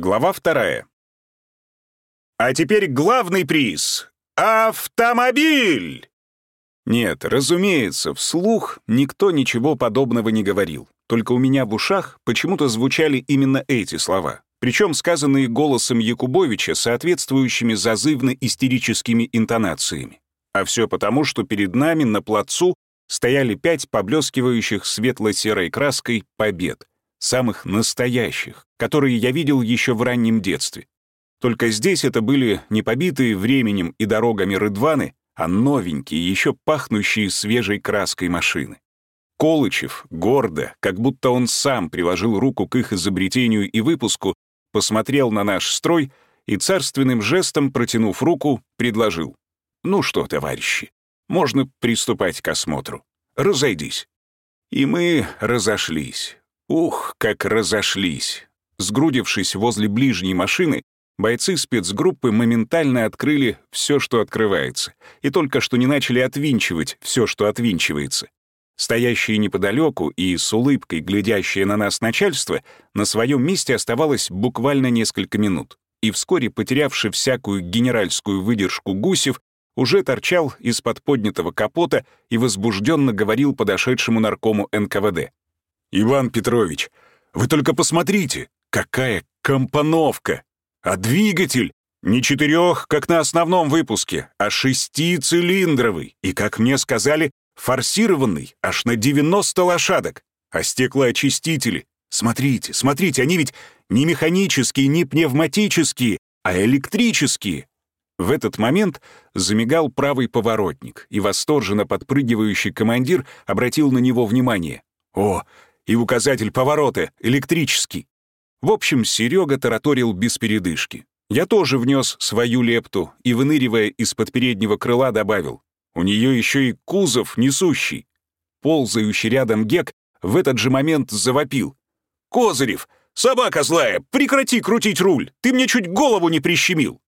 Глава вторая. А теперь главный приз — автомобиль! Нет, разумеется, вслух никто ничего подобного не говорил. Только у меня в ушах почему-то звучали именно эти слова, причем сказанные голосом Якубовича соответствующими зазывно-истерическими интонациями. А все потому, что перед нами на плацу стояли пять поблескивающих светло-серой краской побед — самых настоящих, которые я видел еще в раннем детстве. Только здесь это были не побитые временем и дорогами рыдваны, а новенькие, еще пахнущие свежей краской машины. Колычев, гордо, как будто он сам приложил руку к их изобретению и выпуску, посмотрел на наш строй и царственным жестом, протянув руку, предложил. «Ну что, товарищи, можно приступать к осмотру. Разойдись». И мы разошлись. Ух, как разошлись! Сгрудившись возле ближней машины, бойцы спецгруппы моментально открыли все, что открывается, и только что не начали отвинчивать все, что отвинчивается. Стоящее неподалеку и с улыбкой глядящее на нас начальство на своем месте оставалось буквально несколько минут, и вскоре, потерявший всякую генеральскую выдержку Гусев, уже торчал из-под поднятого капота и возбужденно говорил подошедшему наркому НКВД. «Иван Петрович, вы только посмотрите, какая компоновка! А двигатель не четырех, как на основном выпуске, а шестицилиндровый и, как мне сказали, форсированный аж на 90 лошадок. А стеклоочистители, смотрите, смотрите, они ведь не механические, не пневматические, а электрические. В этот момент замигал правый поворотник, и восторженно подпрыгивающий командир обратил на него внимание. «О, и указатель поворота электрический. В общем, Серега тараторил без передышки. Я тоже внес свою лепту и, выныривая из-под переднего крыла, добавил. У нее еще и кузов несущий. Ползающий рядом Гек в этот же момент завопил. «Козырев! Собака злая! Прекрати крутить руль! Ты мне чуть голову не прищемил!»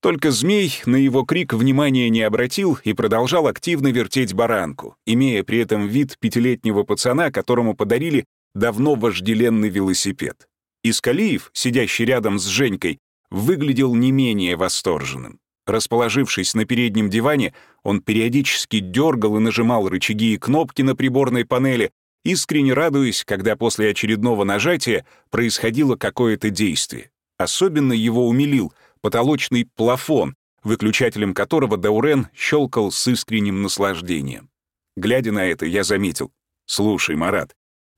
Только змей на его крик внимания не обратил и продолжал активно вертеть баранку, имея при этом вид пятилетнего пацана, которому подарили давно вожделенный велосипед. Искалиев, сидящий рядом с Женькой, выглядел не менее восторженным. Расположившись на переднем диване, он периодически дергал и нажимал рычаги и кнопки на приборной панели, искренне радуясь, когда после очередного нажатия происходило какое-то действие. Особенно его умилил — потолочный плафон, выключателем которого Даурен щелкал с искренним наслаждением. Глядя на это, я заметил. «Слушай, Марат,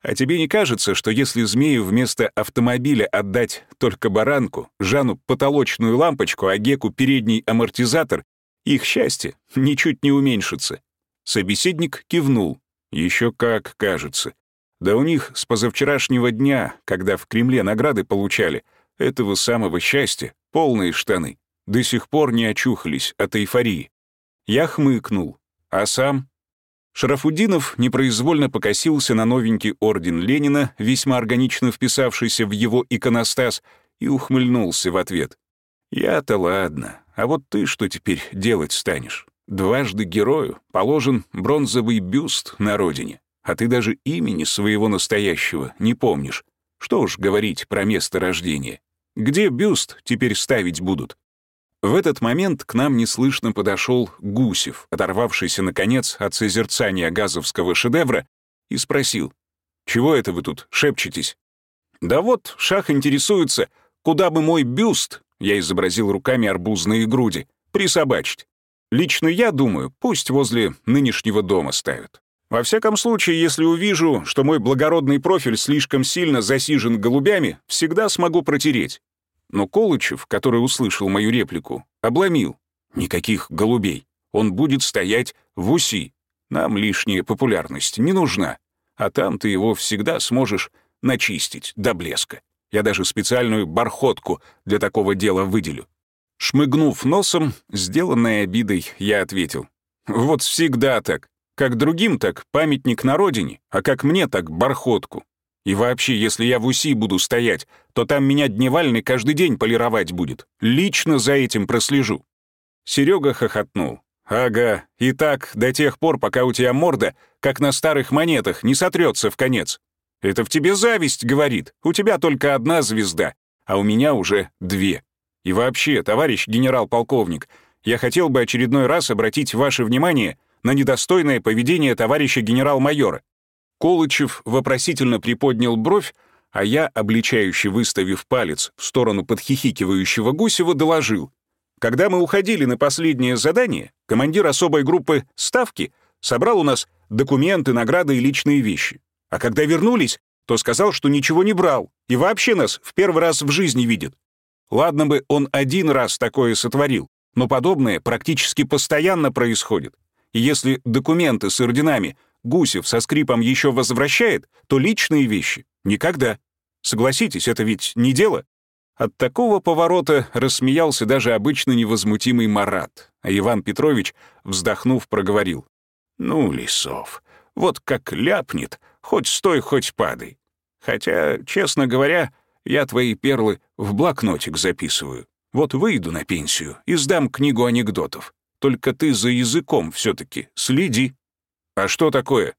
а тебе не кажется, что если змею вместо автомобиля отдать только баранку, Жану потолочную лампочку, а Геку передний амортизатор, их счастье ничуть не уменьшится?» Собеседник кивнул. Еще как кажется. Да у них с позавчерашнего дня, когда в Кремле награды получали, этого самого счастья полные штаны, до сих пор не очухались от эйфории. Я хмыкнул, а сам... Шарафудинов непроизвольно покосился на новенький орден Ленина, весьма органично вписавшийся в его иконостас, и ухмыльнулся в ответ. «Я-то ладно, а вот ты что теперь делать станешь? Дважды герою положен бронзовый бюст на родине, а ты даже имени своего настоящего не помнишь. Что уж говорить про место рождения. Где бюст теперь ставить будут? В этот момент к нам неслышно подошел Гусев, оторвавшийся, наконец, от созерцания газовского шедевра, и спросил, «Чего это вы тут шепчетесь?» «Да вот, Шах интересуется, куда бы мой бюст, я изобразил руками арбузные груди, присобачить. Лично я думаю, пусть возле нынешнего дома ставят. Во всяком случае, если увижу, что мой благородный профиль слишком сильно засижен голубями, всегда смогу протереть. Но Колычев, который услышал мою реплику, обломил. Никаких голубей. Он будет стоять в УСИ. Нам лишняя популярность не нужна. А там ты его всегда сможешь начистить до блеска. Я даже специальную бархотку для такого дела выделю. Шмыгнув носом, сделанной обидой, я ответил. Вот всегда так. Как другим так памятник на родине, а как мне так бархотку. И вообще, если я в УСИ буду стоять, то там меня Дневальный каждый день полировать будет. Лично за этим прослежу». Серега хохотнул. «Ага, и так до тех пор, пока у тебя морда, как на старых монетах, не сотрется в конец. Это в тебе зависть, говорит. У тебя только одна звезда. а у меня уже две. И вообще, товарищ генерал-полковник, я хотел бы очередной раз обратить ваше внимание на недостойное поведение товарища генерал-майора. Колычев вопросительно приподнял бровь, а я, обличающе выставив палец в сторону подхихикивающего Гусева, доложил. Когда мы уходили на последнее задание, командир особой группы «Ставки» собрал у нас документы, награды и личные вещи. А когда вернулись, то сказал, что ничего не брал и вообще нас в первый раз в жизни видит. Ладно бы он один раз такое сотворил, но подобное практически постоянно происходит. И если документы с орденами Гусев со скрипом еще возвращает, то личные вещи — никогда. Согласитесь, это ведь не дело. От такого поворота рассмеялся даже обычно невозмутимый Марат, а Иван Петрович, вздохнув, проговорил. «Ну, Лисов, вот как ляпнет, хоть стой, хоть падай. Хотя, честно говоря, я твои перлы в блокнотик записываю. Вот выйду на пенсию и сдам книгу анекдотов. Только ты за языком все таки следи. А что такое?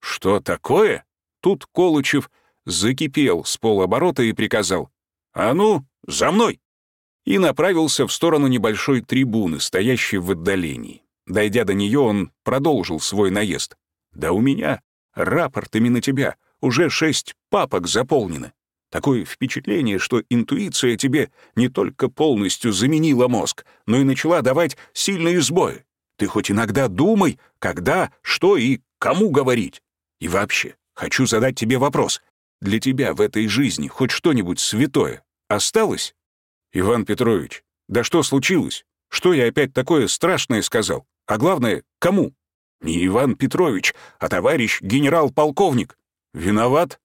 Что такое? Тут Колычев закипел с полоборота и приказал. «А ну, за мной!» И направился в сторону небольшой трибуны, стоящей в отдалении. Дойдя до нее, он продолжил свой наезд. «Да у меня рапортами на тебя уже шесть папок заполнены. Такое впечатление, что интуиция тебе не только полностью заменила мозг, но и начала давать сильные сбои. Ты хоть иногда думай, когда, что и кому говорить. И вообще, хочу задать тебе вопрос. Для тебя в этой жизни хоть что-нибудь святое осталось? Иван Петрович, да что случилось? Что я опять такое страшное сказал? А главное, кому? Не Иван Петрович, а товарищ генерал-полковник. Виноват?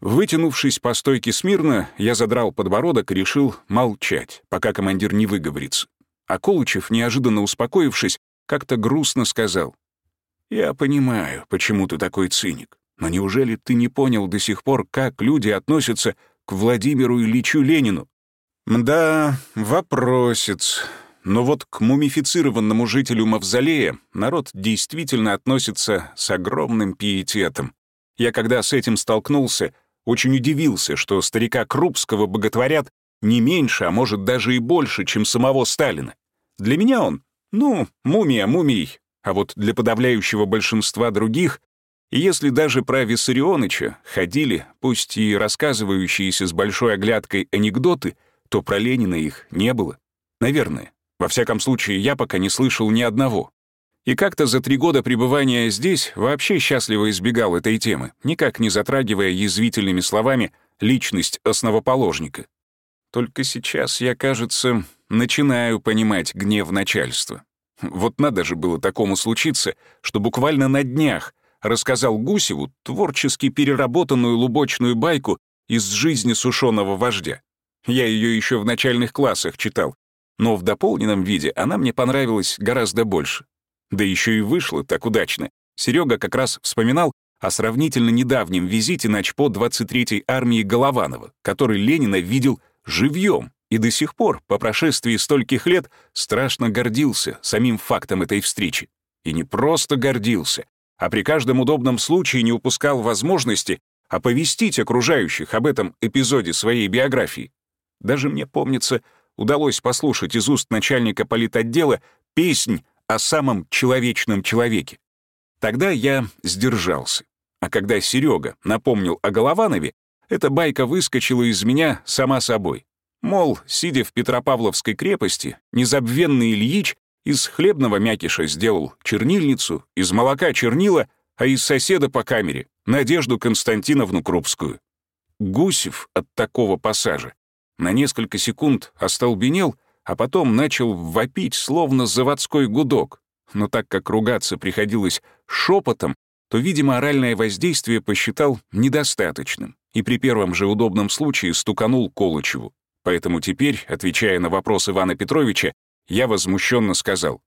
Вытянувшись по стойке смирно, я задрал подбородок и решил молчать, пока командир не выговорится. А Колычев, неожиданно успокоившись, как-то грустно сказал. «Я понимаю, почему ты такой циник, но неужели ты не понял до сих пор, как люди относятся к Владимиру Ильичу Ленину?» «Да, вопросец. Но вот к мумифицированному жителю Мавзолея народ действительно относится с огромным пиететом. Я когда с этим столкнулся, очень удивился, что старика Крупского боготворят не меньше, а может даже и больше, чем самого Сталина. Для меня он, ну, мумия мумий, а вот для подавляющего большинства других, если даже про Виссарионыча ходили, пусть и рассказывающиеся с большой оглядкой анекдоты, то про Ленина их не было. Наверное. Во всяком случае, я пока не слышал ни одного. И как-то за три года пребывания здесь вообще счастливо избегал этой темы, никак не затрагивая язвительными словами личность основоположника. Только сейчас я, кажется, начинаю понимать гнев начальства. Вот надо же было такому случиться, что буквально на днях рассказал Гусеву творчески переработанную лубочную байку из жизни сушеного вождя. Я ее еще в начальных классах читал, но в дополненном виде она мне понравилась гораздо больше. Да еще и вышло так удачно. Серега как раз вспоминал о сравнительно недавнем визите на ЧПО 23-й армии Голованова, который Ленина видел живьем и до сих пор, по прошествии стольких лет, страшно гордился самим фактом этой встречи. И не просто гордился, а при каждом удобном случае не упускал возможности оповестить окружающих об этом эпизоде своей биографии. Даже мне, помнится, удалось послушать из уст начальника политотдела песнь о самом человечном человеке. Тогда я сдержался. А когда Серега напомнил о Голованове, эта байка выскочила из меня сама собой. Мол, сидя в Петропавловской крепости, незабвенный Ильич из хлебного мякиша сделал чернильницу, из молока чернила, а из соседа по камере — Надежду Константиновну Крупскую. Гусев от такого пассажа на несколько секунд остолбенел — а потом начал вопить, словно заводской гудок. Но так как ругаться приходилось шепотом, то, видимо, оральное воздействие посчитал недостаточным и при первом же удобном случае стуканул Колычеву. Поэтому теперь, отвечая на вопрос Ивана Петровича, я возмущенно сказал,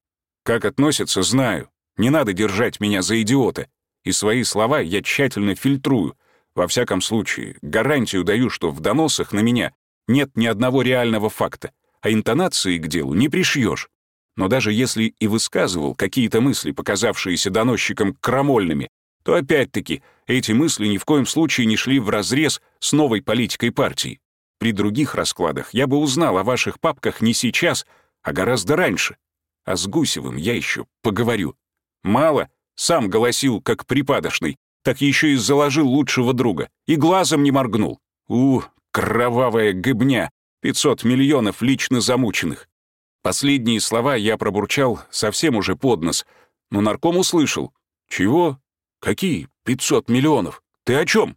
«Как относятся, знаю. Не надо держать меня за идиота. И свои слова я тщательно фильтрую. Во всяком случае, гарантию даю, что в доносах на меня нет ни одного реального факта а интонации к делу не пришьешь. Но даже если и высказывал какие-то мысли, показавшиеся доносчикам крамольными, то опять-таки эти мысли ни в коем случае не шли вразрез с новой политикой партии. При других раскладах я бы узнал о ваших папках не сейчас, а гораздо раньше. А с Гусевым я еще поговорю. Мало, сам голосил, как припадочный, так еще и заложил лучшего друга. И глазом не моргнул. У, кровавая гыбня, 500 миллионов лично замученных. Последние слова я пробурчал совсем уже под нос, но нарком услышал. «Чего? Какие 500 миллионов? Ты о чем?»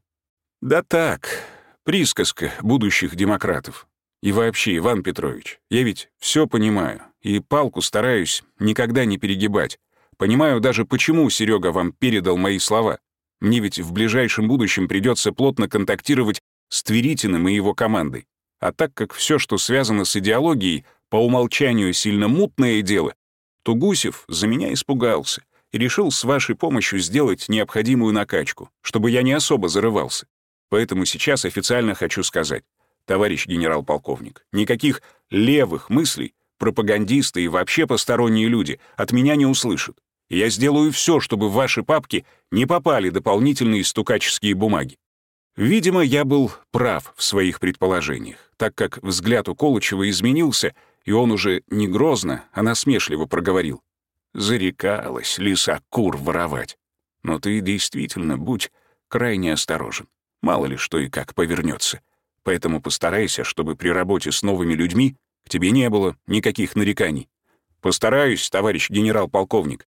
«Да так, присказка будущих демократов. И вообще, Иван Петрович, я ведь все понимаю, и палку стараюсь никогда не перегибать. Понимаю даже, почему Серега вам передал мои слова. Мне ведь в ближайшем будущем придется плотно контактировать с Тверитиным и его командой. А так как все, что связано с идеологией, по умолчанию сильно мутное дело, то Гусев за меня испугался и решил с вашей помощью сделать необходимую накачку, чтобы я не особо зарывался. Поэтому сейчас официально хочу сказать, товарищ генерал-полковник, никаких левых мыслей пропагандисты и вообще посторонние люди от меня не услышат. Я сделаю все, чтобы в ваши папки не попали дополнительные стукаческие бумаги. Видимо, я был прав в своих предположениях, так как взгляд у Колычева изменился, и он уже не грозно, а насмешливо проговорил. Зарекалась лиса кур воровать. Но ты действительно будь крайне осторожен. Мало ли что и как повернется. Поэтому постарайся, чтобы при работе с новыми людьми к тебе не было никаких нареканий. Постараюсь, товарищ генерал-полковник.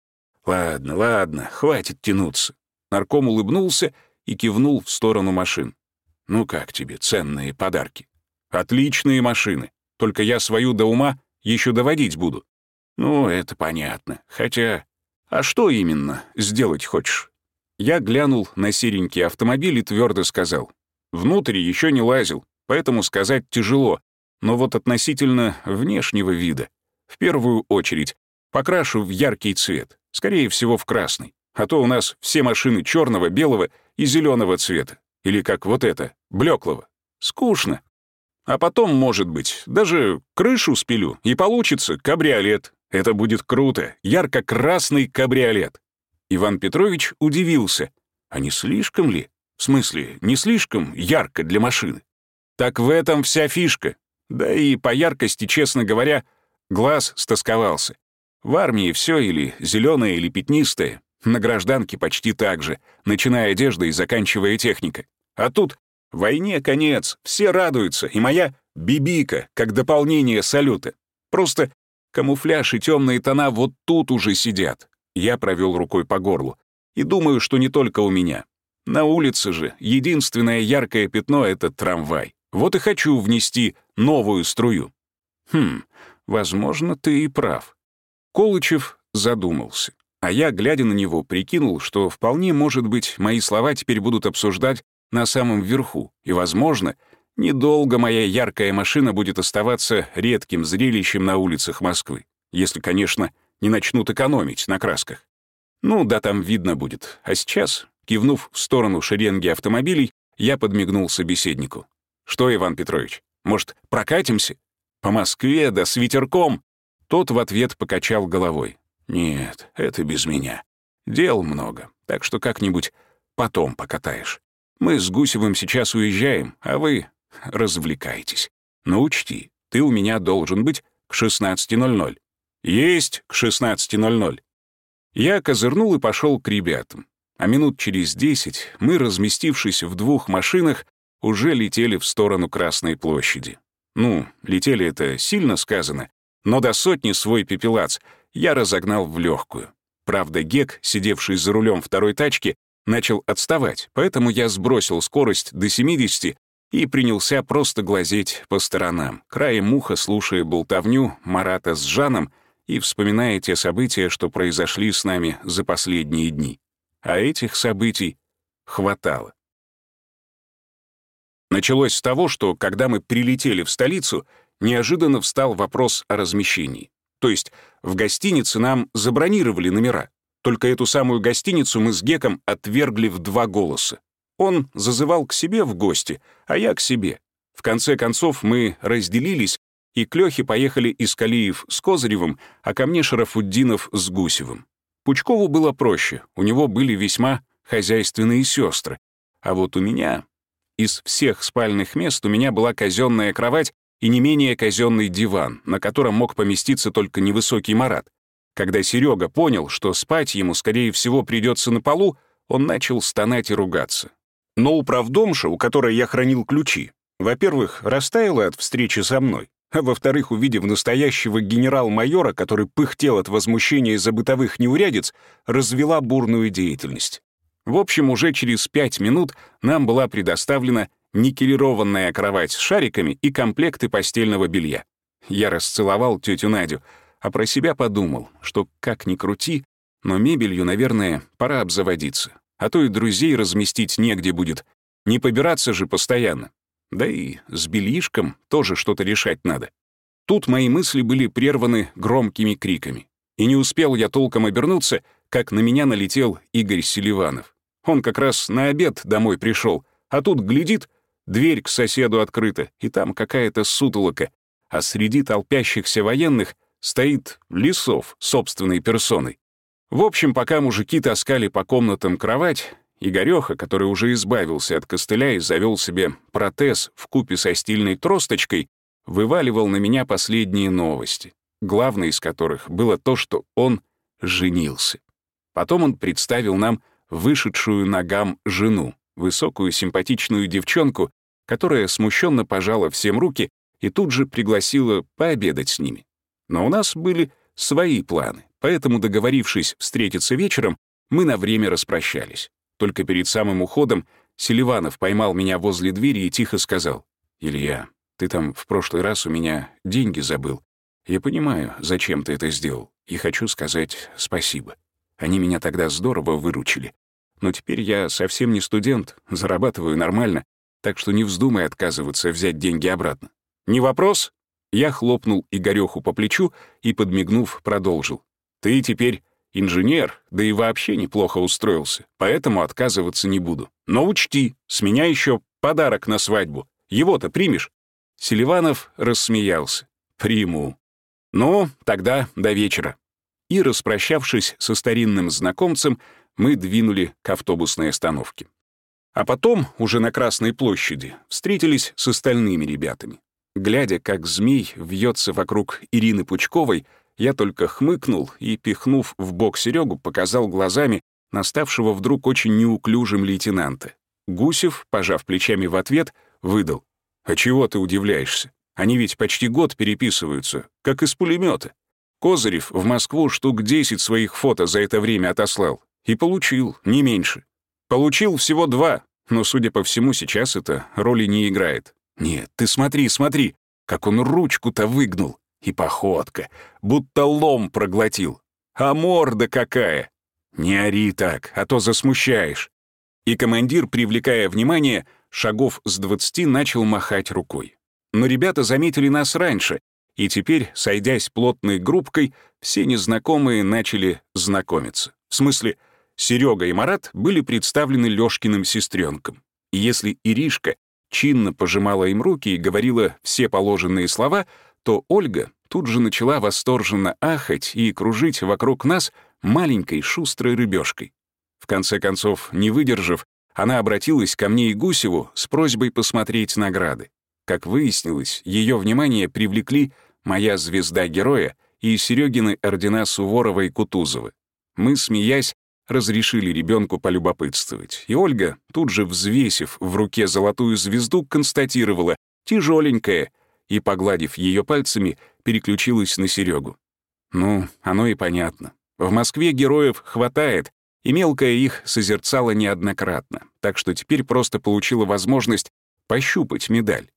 Ладно, ладно, хватит тянуться. Нарком улыбнулся и кивнул в сторону машин. Ну как тебе ценные подарки? Отличные машины. Только я свою до ума еще доводить буду. Ну, это понятно. Хотя... А что именно сделать хочешь? Я глянул на серенький автомобиль и твердо сказал. Внутрь еще не лазил, поэтому сказать тяжело. Но вот относительно внешнего вида. В первую очередь, покрашу в яркий цвет, скорее всего, в красный. А то у нас все машины черного, белого и зеленого цвета. Или как вот это, блеклого. Скучно. А потом, может быть, даже крышу спилю, и получится кабриолет. Это будет круто, ярко-красный кабриолет. Иван Петрович удивился. А не слишком ли? В смысле, не слишком ярко для машины? Так в этом вся фишка. Да и по яркости, честно говоря, глаз стосковался. В армии все или зеленое, или пятнистое, на гражданке почти так же, начиная одежда и заканчивая техника. А тут войне конец, все радуются, и моя бибика, как дополнение салюта. Просто камуфляж и темные тона вот тут уже сидят. Я провел рукой по горлу. И думаю, что не только у меня. На улице же единственное яркое пятно — это трамвай. Вот и хочу внести новую струю. Хм, возможно, ты и прав. Колычев задумался. А я, глядя на него, прикинул, что вполне, может быть, мои слова теперь будут обсуждать на самом верху, и, возможно, недолго моя яркая машина будет оставаться редким зрелищем на улицах Москвы, если, конечно, не начнут экономить на красках. Ну, да там видно будет. А сейчас, кивнув в сторону шеренги автомобилей, я подмигнул собеседнику. «Что, Иван Петрович, может, прокатимся? По Москве, да с ветерком?» Тот в ответ покачал головой. «Нет, это без меня. Дел много, так что как-нибудь потом покатаешь. Мы с Гусевым сейчас уезжаем, а вы развлекайтесь. Но учти, ты у меня должен быть к 16.00. Есть к 16.00». Я козырнул и пошел к ребятам. А минут через десять мы, разместившись в двух машинах, уже летели в сторону Красной площади. Ну, летели это сильно сказано, но до сотни свой пепелац я разогнал в легкую. Правда, Гек, сидевший за рулем второй тачки, начал отставать, поэтому я сбросил скорость до 70 и принялся просто глазеть по сторонам, краем уха слушая болтовню Марата с Жаном и вспоминая те события, что произошли с нами за последние дни. А этих событий хватало. Началось с того, что, когда мы прилетели в столицу, неожиданно встал вопрос о размещении. То есть в гостинице нам забронировали номера. Только эту самую гостиницу мы с Геком отвергли в два голоса. Он зазывал к себе в гости, а я к себе. В конце концов мы разделились, и к Лёхе поехали Искалиев с Козыревым, а ко мне Шарафуддинов с Гусевым. Пучкову было проще, у него были весьма хозяйственные сестры. А вот у меня из всех спальных мест у меня была казенная кровать и не менее казенный диван, на котором мог поместиться только невысокий Марат. Когда Серега понял, что спать ему, скорее всего, придется на полу, он начал стонать и ругаться. Но управдомша, у которой я хранил ключи, во-первых, растаяла от встречи со мной, а во-вторых, увидев настоящего генерал-майора, который пыхтел от возмущения из-за бытовых неурядиц, развела бурную деятельность. В общем, уже через пять минут нам была предоставлена никелированная кровать с шариками и комплекты постельного белья. Я расцеловал тетю Надю, а про себя подумал, что как ни крути, но мебелью, наверное, пора обзаводиться, а то и друзей разместить негде будет. Не побираться же постоянно. Да и с бельишком тоже что-то решать надо. Тут мои мысли были прерваны громкими криками. И не успел я толком обернуться, как на меня налетел Игорь Селиванов. Он как раз на обед домой пришел, а тут глядит, дверь к соседу открыта, и там какая-то сутолока, а среди толпящихся военных стоит Лисов собственной персоной. В общем, пока мужики таскали по комнатам кровать, Игореха, который уже избавился от костыля и завел себе протез в купе со стильной тросточкой, вываливал на меня последние новости, главной из которых было то, что он женился. Потом он представил нам вышедшую ногам жену, высокую симпатичную девчонку, которая смущенно пожала всем руки и тут же пригласила пообедать с ними. Но у нас были свои планы, поэтому, договорившись встретиться вечером, мы на время распрощались. Только перед самым уходом Селиванов поймал меня возле двери и тихо сказал, «Илья, ты там в прошлый раз у меня деньги забыл. Я понимаю, зачем ты это сделал, и хочу сказать спасибо. Они меня тогда здорово выручили. Но теперь я совсем не студент, зарабатываю нормально, так что не вздумай отказываться взять деньги обратно. Не вопрос?» Я хлопнул Игорёху по плечу и, подмигнув, продолжил. «Ты теперь инженер, да и вообще неплохо устроился, поэтому отказываться не буду. Но учти, с меня еще подарок на свадьбу. Его-то примешь?» Селиванов рассмеялся. «Приму». «Ну, тогда до вечера». И, распрощавшись со старинным знакомцем, мы двинули к автобусной остановке. А потом, уже на Красной площади, встретились с остальными ребятами. Глядя, как змей вьется вокруг Ирины Пучковой, я только хмыкнул и, пихнув в бок Серегу, показал глазами наставшего вдруг очень неуклюжим лейтенанта. Гусев, пожав плечами в ответ, выдал. «А чего ты удивляешься? Они ведь почти год переписываются, как из пулемета. Козырев в Москву штук 10 своих фото за это время отослал. И получил, не меньше. Получил всего два, но, судя по всему, сейчас это роли не играет. Нет, ты смотри, смотри, как он ручку-то выгнул. И походка, будто лом проглотил. А морда какая! Не ори так, а то засмущаешь. И командир, привлекая внимание, шагов с двадцати начал махать рукой. Но ребята заметили нас раньше, и теперь, сойдясь плотной группкой, все незнакомые начали знакомиться. В смысле, Серега и Марат были представлены Лёшкиным сестренкам. И если Иришка чинно пожимала им руки и говорила все положенные слова, то Ольга тут же начала восторженно ахать и кружить вокруг нас маленькой шустрой рыбешкой. В конце концов, не выдержав, она обратилась ко мне и Гусеву с просьбой посмотреть награды. Как выяснилось, ее внимание привлекли моя звезда героя и Серегины ордена Суворова и Кутузова. Мы, смеясь, разрешили ребенку полюбопытствовать, и Ольга, тут же взвесив в руке золотую звезду, констатировала «тяжеленькая», и, погладив ее пальцами, переключилась на Серегу. Ну, оно и понятно. В Москве героев хватает, и мелкая их созерцала неоднократно, так что теперь просто получила возможность пощупать медаль.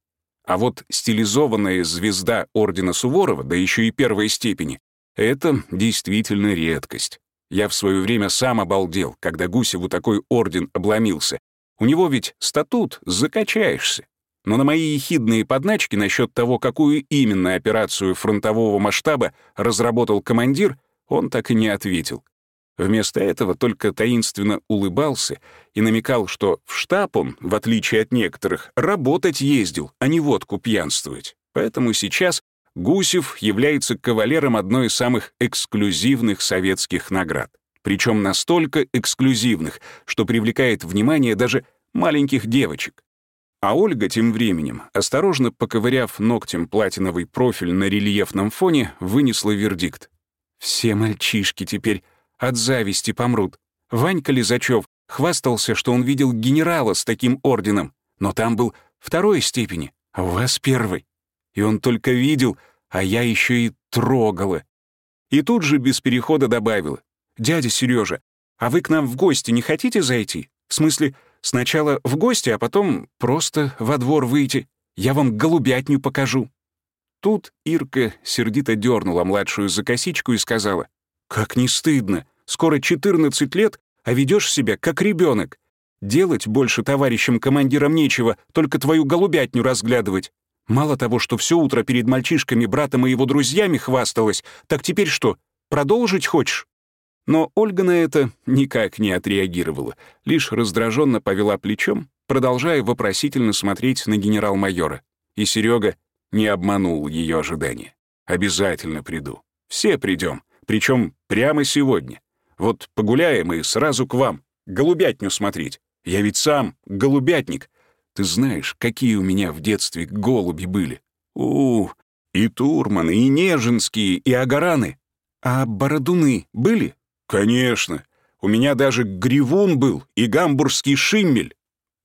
А вот стилизованная звезда Ордена Суворова, да еще и первой степени, это действительно редкость. Я в свое время сам обалдел, когда Гусеву такой орден обломился. У него ведь статут, закачаешься. Но на мои ехидные подначки насчет того, какую именно операцию фронтового масштаба разработал командир, он так и не ответил. Вместо этого только таинственно улыбался и намекал, что в штаб он, в отличие от некоторых, работать ездил, а не водку пьянствовать. Поэтому сейчас Гусев является кавалером одной из самых эксклюзивных советских наград. Причем настолько эксклюзивных, что привлекает внимание даже маленьких девочек. А Ольга тем временем, осторожно поковыряв ногтем платиновый профиль на рельефном фоне, вынесла вердикт. «Все мальчишки теперь от зависти помрут. Ванька Лизачев хвастался, что он видел генерала с таким орденом, но там был второй степени, а у вас первый. И он только видел, а я еще и трогала. И тут же без перехода добавила. «Дядя Сережа, а вы к нам в гости не хотите зайти? В смысле, Сначала в гости, а потом просто во двор выйти. Я вам голубятню покажу». Тут Ирка сердито дернула младшую за косичку и сказала, «Как не стыдно, скоро 14 лет, а ведешь себя как ребенок. Делать больше товарищам командирам нечего, только твою голубятню разглядывать. Мало того, что все утро перед мальчишками, братом и его друзьями хвасталась, так теперь что, продолжить хочешь?» Но Ольга на это никак не отреагировала, лишь раздраженно повела плечом, продолжая вопросительно смотреть на генерал-майора. И Серега не обманул ее ожидания. «Обязательно приду. Все придем, причем прямо сегодня. Вот погуляем и сразу к вам, голубятню смотреть. Я ведь сам голубятник. Ты знаешь, какие у меня в детстве голуби были. у, и турманы, и неженские, и агараны. А бородуны были?» «Конечно. У меня даже гривун был и гамбургский шиммель».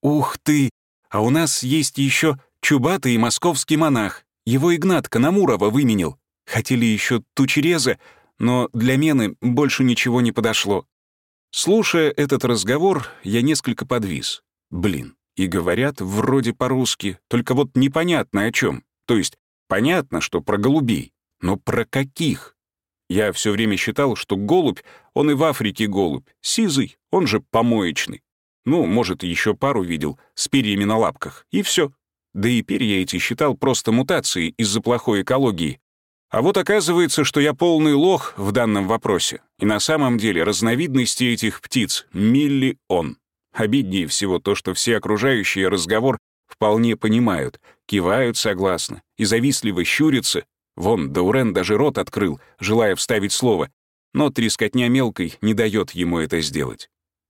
«Ух ты! А у нас есть еще чубатый и московский монах. Его Игнат Кономурова выменил. Хотели еще тучереза, но для мены больше ничего не подошло». Слушая этот разговор, я несколько подвис. Блин, и говорят вроде по-русски, только вот непонятно о чем. То есть понятно, что про голубей, но про каких? Я все время считал, что голубь, он и в Африке голубь, сизый, он же помоечный. Ну, может, еще пару видел с перьями на лапках, и все. Да и перья эти считал просто мутацией из-за плохой экологии. А вот оказывается, что я полный лох в данном вопросе. И на самом деле разновидности этих птиц — миллион. Обиднее всего то, что все окружающие разговор вполне понимают, кивают согласно и завистливо щурятся, Вон, Даурен даже рот открыл, желая вставить слово, но трескотня мелкой не дает ему это сделать.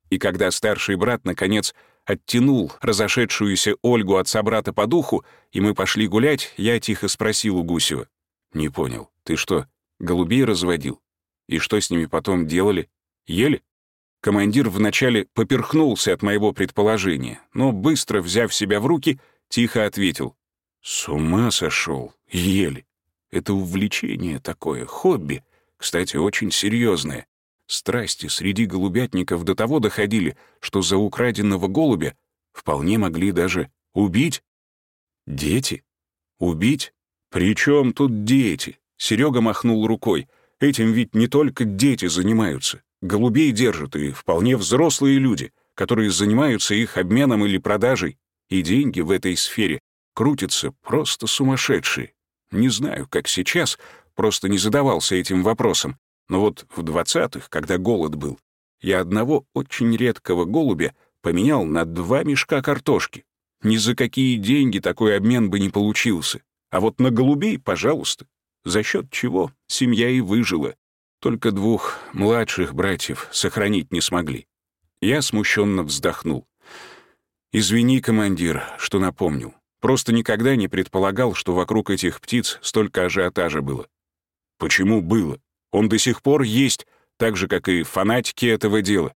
И когда старший брат, наконец, оттянул разошедшуюся Ольгу от собрата по духу, и мы пошли гулять, я тихо спросил у Гусева. «Не понял, ты что, голубей разводил? И что с ними потом делали? Ели?» Командир вначале поперхнулся от моего предположения, но, быстро взяв себя в руки, тихо ответил. «С ума сошел, ели. Это увлечение такое, хобби, кстати, очень серьезное. Страсти среди голубятников до того доходили, что за украденного голубя вполне могли даже убить. Дети? Убить? Причем тут дети? Серега махнул рукой. Этим ведь не только дети занимаются. Голубей держат и вполне взрослые люди, которые занимаются их обменом или продажей. И деньги в этой сфере крутятся просто сумасшедшие. Не знаю, как сейчас, просто не задавался этим вопросом. Но вот в двадцатых, когда голод был, я одного очень редкого голубя поменял на два мешка картошки. Ни за какие деньги такой обмен бы не получился. А вот на голубей, пожалуйста. За счет чего семья и выжила. Только двух младших братьев сохранить не смогли. Я смущенно вздохнул. «Извини, командир, что напомнил. Просто никогда не предполагал, что вокруг этих птиц столько ажиотажа было. Почему было? Он до сих пор есть, так же, как и фанатики этого дела.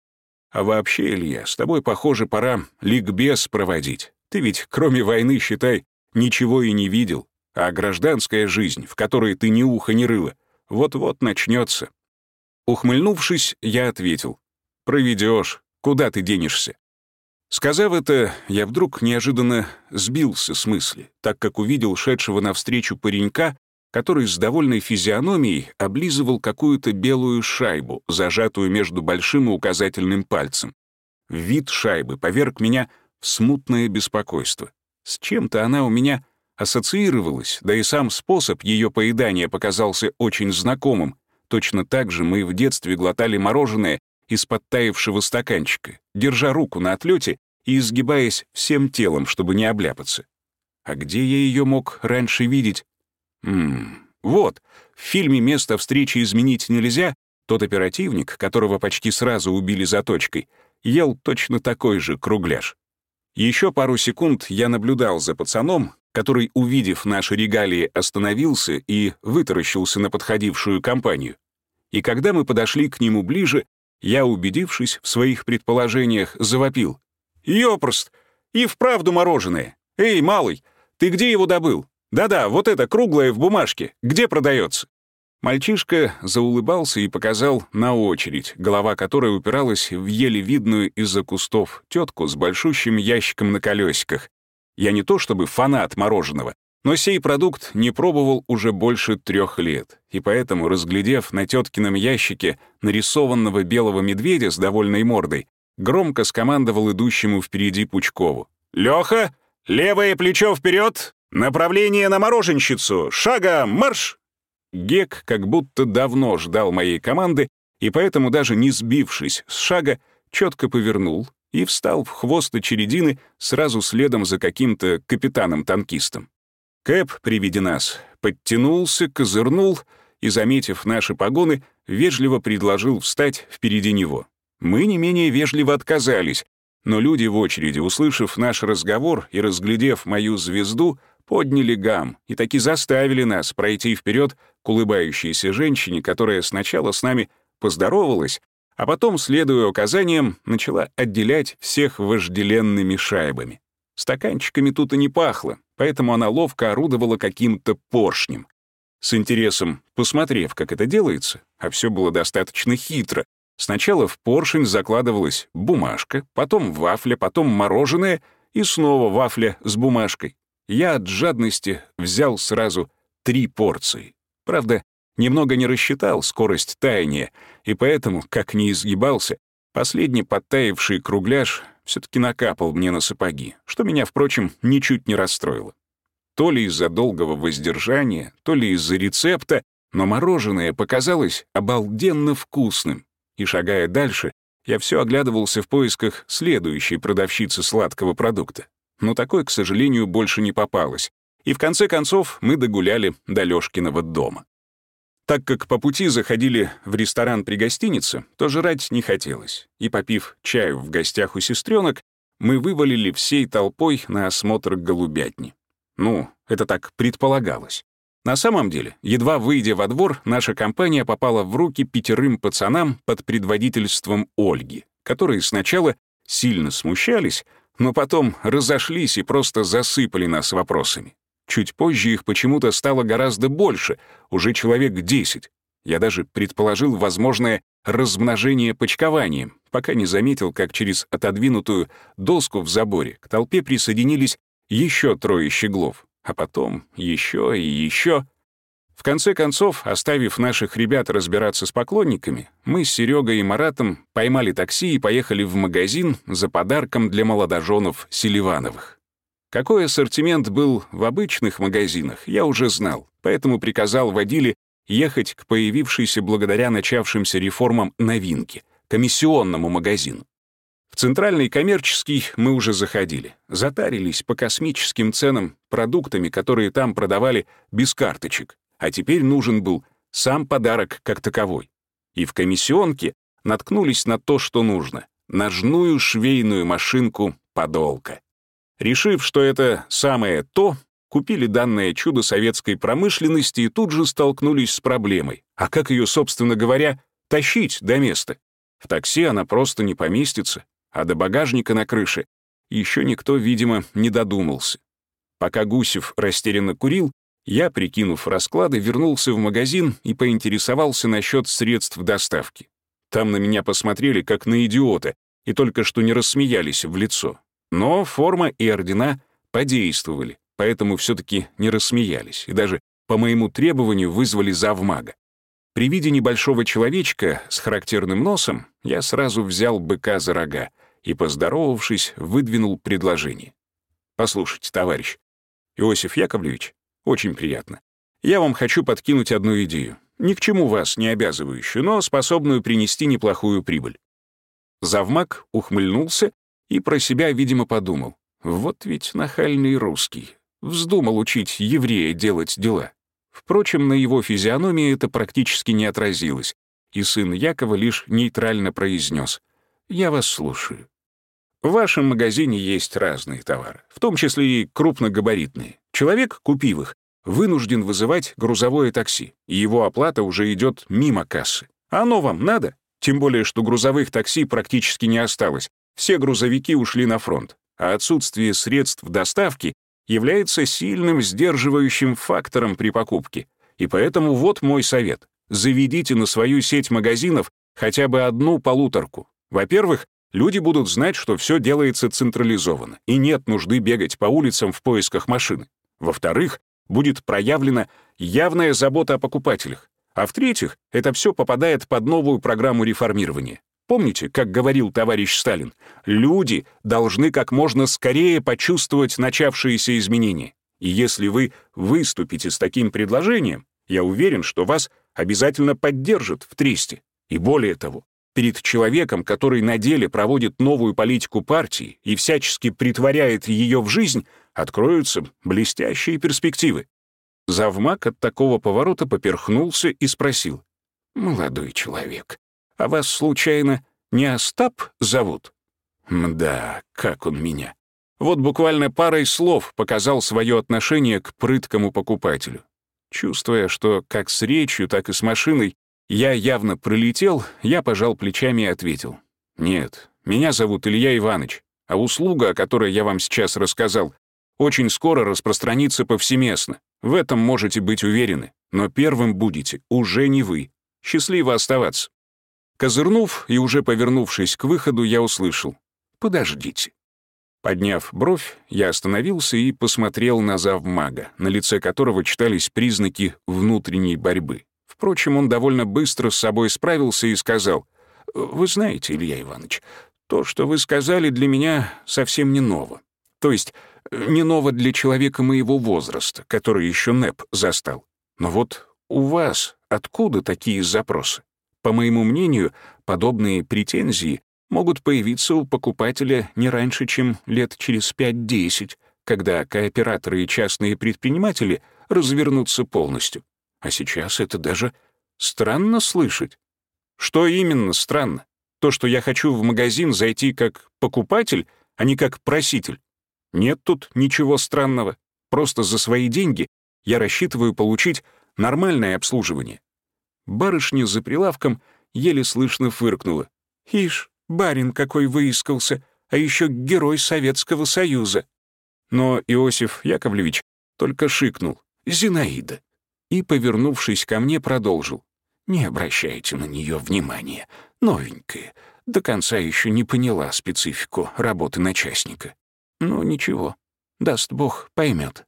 А вообще, Илья, с тобой, похоже, пора ликбез проводить. Ты ведь, кроме войны, считай, ничего и не видел. А гражданская жизнь, в которой ты ни уха, ни рыла, вот-вот начнется. Ухмыльнувшись, я ответил. «Проведешь. Куда ты денешься?» Сказав это, я вдруг неожиданно сбился с мысли, так как увидел шедшего навстречу паренька, который с довольной физиономией облизывал какую-то белую шайбу, зажатую между большим и указательным пальцем. Вид шайбы поверг меня в смутное беспокойство. С чем-то она у меня ассоциировалась, да и сам способ ее поедания показался очень знакомым. Точно так же мы в детстве глотали мороженое из подтаявшего стаканчика, держа руку на отлете и изгибаясь всем телом, чтобы не обляпаться. А где я ее мог раньше видеть? Ммм, вот, в фильме «Место встречи изменить нельзя» тот оперативник, которого почти сразу убили заточкой, ел точно такой же кругляш. Еще пару секунд я наблюдал за пацаном, который, увидев наши регалии, остановился и вытаращился на подходившую компанию. И когда мы подошли к нему ближе, я, убедившись в своих предположениях, завопил. «Ёпрост! И вправду мороженое! Эй, малый, ты где его добыл? Да-да, вот это круглое в бумажке. Где продается?» Мальчишка заулыбался и показал на очередь, голова которой упиралась в еле видную из-за кустов тетку с большущим ящиком на колесиках. Я не то чтобы фанат мороженого, но сей продукт не пробовал уже больше трех лет, и поэтому, разглядев на теткином ящике нарисованного белого медведя с довольной мордой, громко скомандовал идущему впереди Пучкову. «Лёха, левое плечо вперед, направление на мороженщицу, шага, марш!» Гек как будто давно ждал моей команды, и поэтому, даже не сбившись с шага, четко повернул и встал в хвост очередины сразу следом за каким-то капитаном-танкистом. Кэп при виде нас подтянулся, козырнул и, заметив наши погоны, вежливо предложил встать впереди него. Мы не менее вежливо отказались, но люди в очереди, услышав наш разговор и разглядев мою звезду, подняли гам и таки заставили нас пройти вперед к улыбающейся женщине, которая сначала с нами поздоровалась, а потом, следуя указаниям, начала отделять всех вожделенными шайбами. Стаканчиками тут и не пахло, поэтому она ловко орудовала каким-то поршнем. С интересом, посмотрев, как это делается, а все было достаточно хитро, сначала в поршень закладывалась бумажка, потом вафля, потом мороженое и снова вафля с бумажкой я от жадности взял сразу три порции. Правда, немного не рассчитал скорость таяния, и поэтому, как не изгибался, последний подтаявший кругляш все таки накапал мне на сапоги, что меня, впрочем, ничуть не расстроило. То ли из-за долгого воздержания, то ли из-за рецепта, но мороженое показалось обалденно вкусным, и, шагая дальше, я все оглядывался в поисках следующей продавщицы сладкого продукта но такой, к сожалению, больше не попалось, и в конце концов мы догуляли до Лёшкиного дома. Так как по пути заходили в ресторан при гостинице, то жрать не хотелось, и, попив чаю в гостях у сестренок, мы вывалили всей толпой на осмотр голубятни. Ну, это так предполагалось. На самом деле, едва выйдя во двор, наша компания попала в руки пятерым пацанам под предводительством Ольги, которые сначала сильно смущались, но потом разошлись и просто засыпали нас вопросами. Чуть позже их почему-то стало гораздо больше, уже человек десять. Я даже предположил возможное размножение почкованием, пока не заметил, как через отодвинутую доску в заборе к толпе присоединились еще трое щеглов, а потом еще и еще. В конце концов, оставив наших ребят разбираться с поклонниками, мы с Серегой и Маратом поймали такси и поехали в магазин за подарком для молодоженов Селивановых. Какой ассортимент был в обычных магазинах, я уже знал, поэтому приказал водиле ехать к появившейся благодаря начавшимся реформам новинке — комиссионному магазину. В центральный коммерческий мы уже заходили, затарились по космическим ценам продуктами, которые там продавали без карточек а теперь нужен был сам подарок как таковой. И в комиссионке наткнулись на то, что нужно — ножную швейную машинку «Подолка». Решив, что это самое то, купили данное чудо советской промышленности и тут же столкнулись с проблемой. А как ее, собственно говоря, тащить до места? В такси она просто не поместится, а до багажника на крыше еще никто, видимо, не додумался. Пока Гусев растерянно курил, я, прикинув расклады, вернулся в магазин и поинтересовался насчет средств доставки. Там на меня посмотрели как на идиота и только что не рассмеялись в лицо. Но форма и ордена подействовали, поэтому все-таки не рассмеялись и даже по моему требованию вызвали завмага. При виде небольшого человечка с характерным носом я сразу взял быка за рога и, поздоровавшись, выдвинул предложение. «Послушайте, товарищ, Иосиф Яковлевич, очень приятно. Я вам хочу подкинуть одну идею. Ни к чему вас не обязывающую, но способную принести неплохую прибыль. Завмак ухмыльнулся и про себя, видимо, подумал. Вот ведь нахальный русский. Вздумал учить еврея делать дела. Впрочем, на его физиономии это практически не отразилось, и сын Якова лишь нейтрально произнес. «Я вас слушаю». В вашем магазине есть разные товары, в том числе и крупногабаритные. Человек, купив их, вынужден вызывать грузовое такси, и его оплата уже идет мимо кассы. Оно вам надо? Тем более, что грузовых такси практически не осталось. Все грузовики ушли на фронт, а отсутствие средств доставки является сильным сдерживающим фактором при покупке. И поэтому вот мой совет. Заведите на свою сеть магазинов хотя бы одну полуторку. Во-первых, люди будут знать, что все делается централизованно, и нет нужды бегать по улицам в поисках машины. Во-вторых, будет проявлена явная забота о покупателях. А в-третьих, это все попадает под новую программу реформирования. Помните, как говорил товарищ Сталин, люди должны как можно скорее почувствовать начавшиеся изменения. И если вы выступите с таким предложением, я уверен, что вас обязательно поддержат в тресте. И более того, перед человеком, который на деле проводит новую политику партии и всячески притворяет ее в жизнь, откроются блестящие перспективы. Завмак от такого поворота поперхнулся и спросил. «Молодой человек, а вас, случайно, не Остап зовут?» «Мда, как он меня!» Вот буквально парой слов показал свое отношение к прыткому покупателю. Чувствуя, что как с речью, так и с машиной я явно пролетел, я пожал плечами и ответил. «Нет, меня зовут Илья Иванович, а услуга, о которой я вам сейчас рассказал, очень скоро распространится повсеместно. В этом можете быть уверены, но первым будете уже не вы. Счастливо оставаться». Козырнув и уже повернувшись к выходу, я услышал. «Подождите». Подняв бровь, я остановился и посмотрел на завмага, на лице которого читались признаки внутренней борьбы. Впрочем, он довольно быстро с собой справился и сказал, «Вы знаете, Илья Иванович, то, что вы сказали, для меня совсем не ново. То есть не ново для человека моего возраста, который еще НЭП застал. Но вот у вас откуда такие запросы? По моему мнению, подобные претензии могут появиться у покупателя не раньше, чем лет через 5-10, когда кооператоры и частные предприниматели развернутся полностью. А сейчас это даже странно слышать. Что именно странно? То, что я хочу в магазин зайти как покупатель, а не как проситель. Нет тут ничего странного. Просто за свои деньги я рассчитываю получить нормальное обслуживание. Барышня за прилавком еле слышно фыркнула. «Ишь, барин какой выискался, а еще герой Советского Союза». Но Иосиф Яковлевич только шикнул. «Зинаида» и, повернувшись ко мне, продолжил. «Не обращайте на нее внимания. Новенькая. До конца еще не поняла специфику работы начальника. Ну, ничего. Даст Бог, поймет.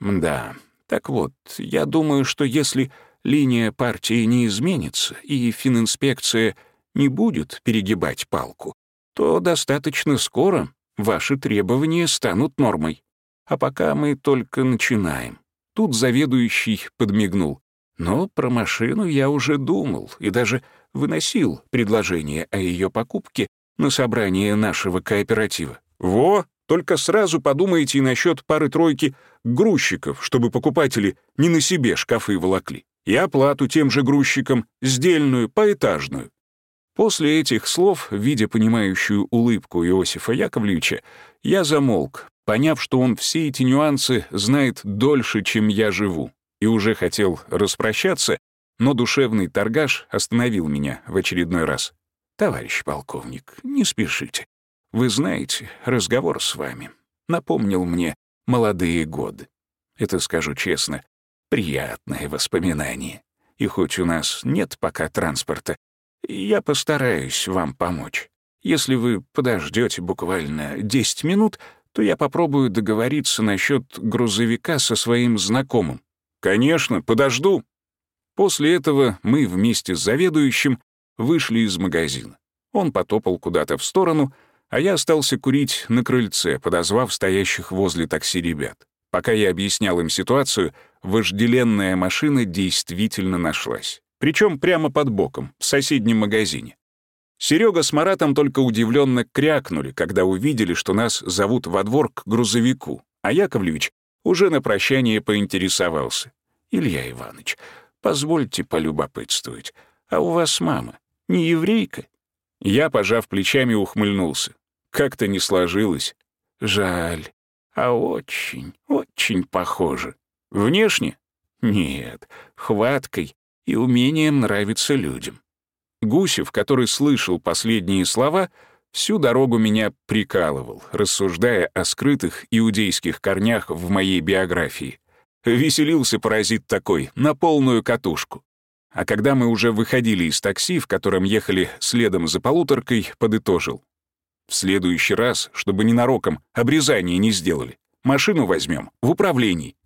Да, так вот, я думаю, что если линия партии не изменится и фининспекция не будет перегибать палку, то достаточно скоро ваши требования станут нормой. А пока мы только начинаем. Тут заведующий подмигнул. Но про машину я уже думал и даже выносил предложение о ее покупке на собрание нашего кооператива. Во, только сразу подумайте насчет пары-тройки грузчиков, чтобы покупатели не на себе шкафы волокли, и оплату тем же грузчикам, сдельную, поэтажную. После этих слов, видя понимающую улыбку Иосифа Яковлевича, я замолк, поняв, что он все эти нюансы знает дольше, чем я живу, и уже хотел распрощаться, но душевный торгаш остановил меня в очередной раз. «Товарищ полковник, не спешите. Вы знаете, разговор с вами напомнил мне молодые годы. Это, скажу честно, приятное воспоминание. И хоть у нас нет пока транспорта, я постараюсь вам помочь. Если вы подождете буквально 10 минут, то я попробую договориться насчет грузовика со своим знакомым. Конечно, подожду. После этого мы вместе с заведующим вышли из магазина. Он потопал куда-то в сторону, а я остался курить на крыльце, подозвав стоящих возле такси ребят. Пока я объяснял им ситуацию, вожделенная машина действительно нашлась. Причем прямо под боком, в соседнем магазине. Серега с Маратом только удивленно крякнули, когда увидели, что нас зовут во двор к грузовику, а Яковлевич уже на прощание поинтересовался. «Илья Иванович, позвольте полюбопытствовать, а у вас мама не еврейка?» Я, пожав плечами, ухмыльнулся. как-то не сложилось. Жаль. А очень, очень похоже. Внешне? Нет, хваткой и умением нравиться людям. Гусев, который слышал последние слова, всю дорогу меня прикалывал, рассуждая о скрытых иудейских корнях в моей биографии. Веселился паразит такой, на полную катушку. А когда мы уже выходили из такси, в котором ехали следом за полуторкой, подытожил. В следующий раз, чтобы ненароком обрезание не сделали, машину возьмем в управлении.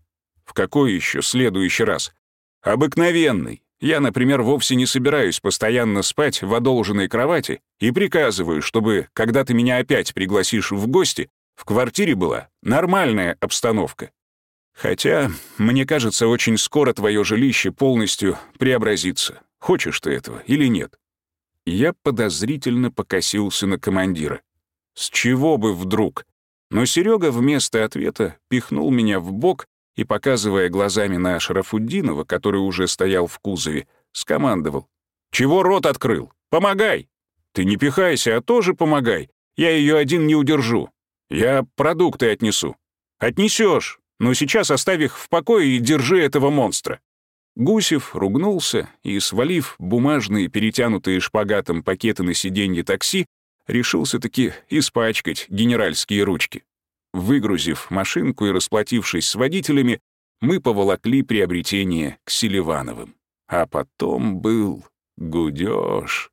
В какой еще следующий раз? Обыкновенный. Я, например, вовсе не собираюсь постоянно спать в одолженной кровати и приказываю, чтобы, когда ты меня опять пригласишь в гости, в квартире была нормальная обстановка. Хотя, мне кажется, очень скоро твое жилище полностью преобразится. Хочешь ты этого или нет? Я подозрительно покосился на командира. С чего бы вдруг? Но Серега вместо ответа пихнул меня в бок и, показывая глазами на Шарафуддинова, который уже стоял в кузове, скомандовал. «Чего рот открыл? Помогай! Ты не пихайся, а тоже помогай. Я ее один не удержу. Я продукты отнесу. Отнесешь, но сейчас оставь их в покое и держи этого монстра». Гусев ругнулся и, свалив бумажные, перетянутые шпагатом пакеты на сиденье такси, решился-таки испачкать генеральские ручки. Выгрузив машинку и расплатившись с водителями, мы поволокли приобретение к Селивановым. А потом был гудёж.